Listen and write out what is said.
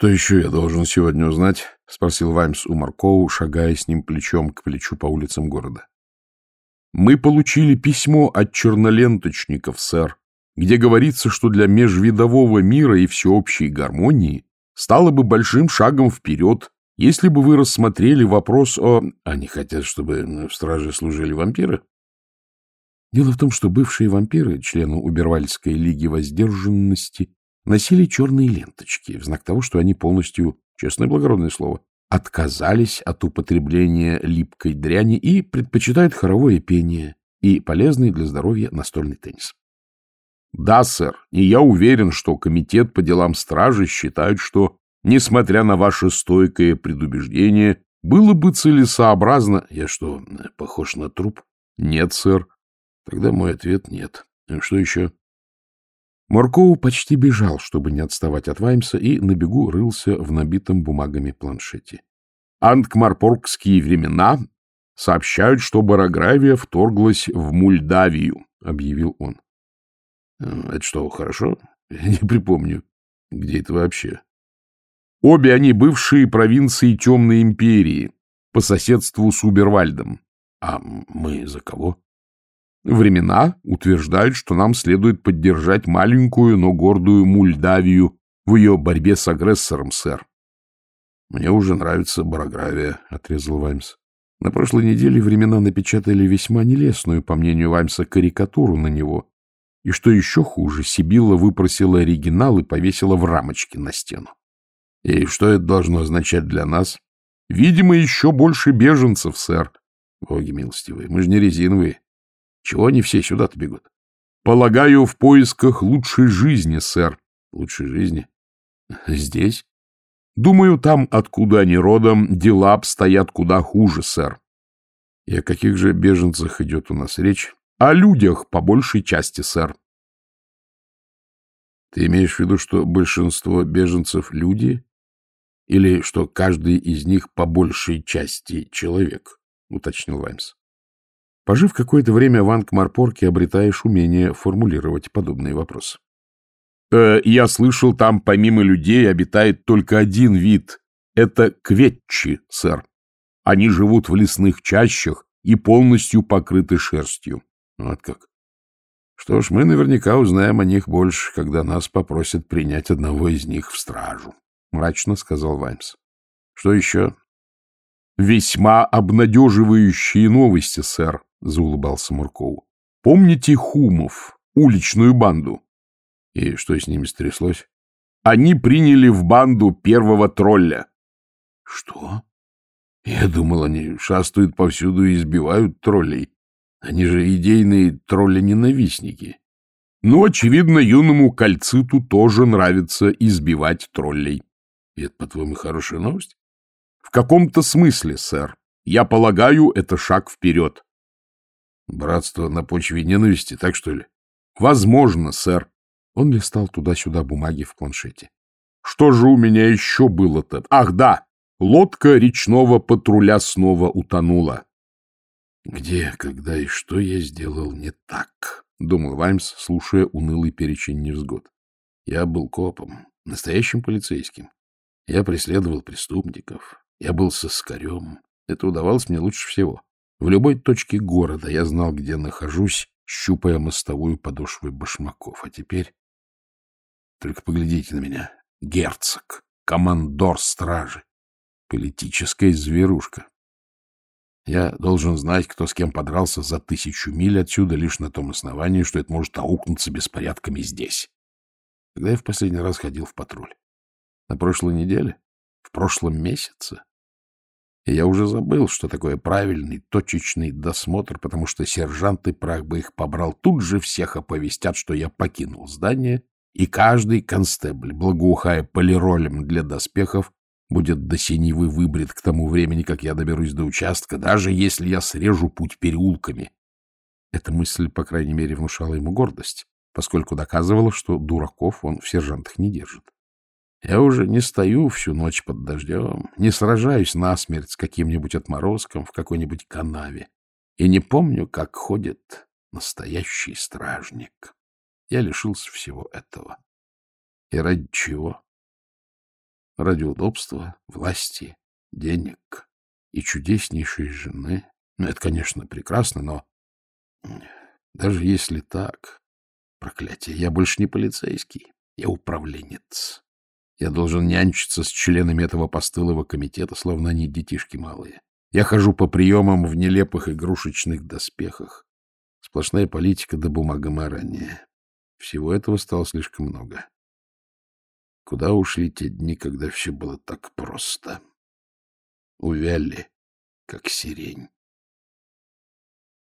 Что еще я должен сегодня узнать? — спросил Ваймс у Маркоу, шагая с ним плечом к плечу по улицам города. — Мы получили письмо от черноленточников, сэр, где говорится, что для межвидового мира и всеобщей гармонии стало бы большим шагом вперед, если бы вы рассмотрели вопрос о... Они хотят, чтобы в страже служили вампиры? Дело в том, что бывшие вампиры, члены Убервальской лиги воздержанности, носили черные ленточки в знак того, что они полностью, честное благородное слово, отказались от употребления липкой дряни и предпочитают хоровое пение и полезный для здоровья настольный теннис. Да, сэр, и я уверен, что комитет по делам стражи считает, что, несмотря на ваше стойкое предубеждение, было бы целесообразно... Я что, похож на труп? Нет, сэр. Тогда мой ответ нет. Что еще? Моркоу почти бежал, чтобы не отставать от Ваймса, и на бегу рылся в набитом бумагами планшете. «Анткмарпоргские времена сообщают, что Барагравия вторглась в Мульдавию», — объявил он. «Это что, хорошо? Не припомню. Где это вообще?» «Обе они бывшие провинции Темной империи, по соседству с Убервальдом. А мы за кого?» Времена утверждают, что нам следует поддержать маленькую, но гордую Мульдавию в ее борьбе с агрессором, сэр. — Мне уже нравится барогравия, — отрезал Ваймс. На прошлой неделе времена напечатали весьма нелестную, по мнению Ваймса, карикатуру на него. И что еще хуже, Сибилла выпросила оригинал и повесила в рамочке на стену. И что это должно означать для нас? Видимо, еще больше беженцев, сэр. Боги милостивые, мы же не резиновые. Чего они все сюда-то бегут? Полагаю, в поисках лучшей жизни, сэр. Лучшей жизни? Здесь? Думаю, там, откуда они родом, дела обстоят куда хуже, сэр. И о каких же беженцах идет у нас речь? О людях, по большей части, сэр. Ты имеешь в виду, что большинство беженцев — люди? Или что каждый из них по большей части человек? — уточнил Ваймс. Пожив какое-то время в Ангмарпорке, обретаешь умение формулировать подобные вопросы. Э, я слышал, там помимо людей обитает только один вид. Это кветчи, сэр. Они живут в лесных чащах и полностью покрыты шерстью. Вот как. Что ж, мы наверняка узнаем о них больше, когда нас попросят принять одного из них в стражу, — мрачно сказал Ваймс. Что еще? Весьма обнадеживающие новости, сэр. — заулыбался Мурков. — Помните Хумов, уличную банду? — И что с ними стряслось? — Они приняли в банду первого тролля. — Что? Я думал, они шастают повсюду и избивают троллей. Они же идейные тролли-ненавистники. Но, очевидно, юному кальциту тоже нравится избивать троллей. И это, по-твоему, хорошая новость? В каком-то смысле, сэр. Я полагаю, это шаг вперед. Братство на почве ненависти, так что ли? Возможно, сэр. Он листал туда-сюда бумаги в планшете. Что же у меня еще было-то? Ах, да! Лодка речного патруля снова утонула. Где, когда и что я сделал не так? Думал Ваймс, слушая унылый перечень невзгод. Я был копом, настоящим полицейским. Я преследовал преступников. Я был соскарем. Это удавалось мне лучше всего. В любой точке города я знал, где нахожусь, щупая мостовую подошвой башмаков. А теперь... Только поглядите на меня. Герцог, командор стражи, политическая зверушка. Я должен знать, кто с кем подрался за тысячу миль отсюда, лишь на том основании, что это может аукнуться беспорядками здесь. Когда я в последний раз ходил в патруль? На прошлой неделе? В прошлом месяце? Я уже забыл, что такое правильный, точечный досмотр, потому что сержант и прах бы их побрал. Тут же всех оповестят, что я покинул здание, и каждый констебль, благоухая полиролем для доспехов, будет до синевы выбрит к тому времени, как я доберусь до участка, даже если я срежу путь переулками. Эта мысль, по крайней мере, внушала ему гордость, поскольку доказывала, что дураков он в сержантах не держит. Я уже не стою всю ночь под дождем, не сражаюсь насмерть с каким-нибудь отморозком в какой-нибудь канаве и не помню, как ходит настоящий стражник. Я лишился всего этого. И ради чего? Ради удобства, власти, денег и чудеснейшей жены. Ну, это, конечно, прекрасно, но даже если так, проклятие, я больше не полицейский, я управленец. Я должен нянчиться с членами этого постылого комитета, словно они детишки малые. Я хожу по приемам в нелепых игрушечных доспехах. Сплошная политика да бумагоморание. Всего этого стало слишком много. Куда ушли те дни, когда все было так просто? Увяли, как сирень.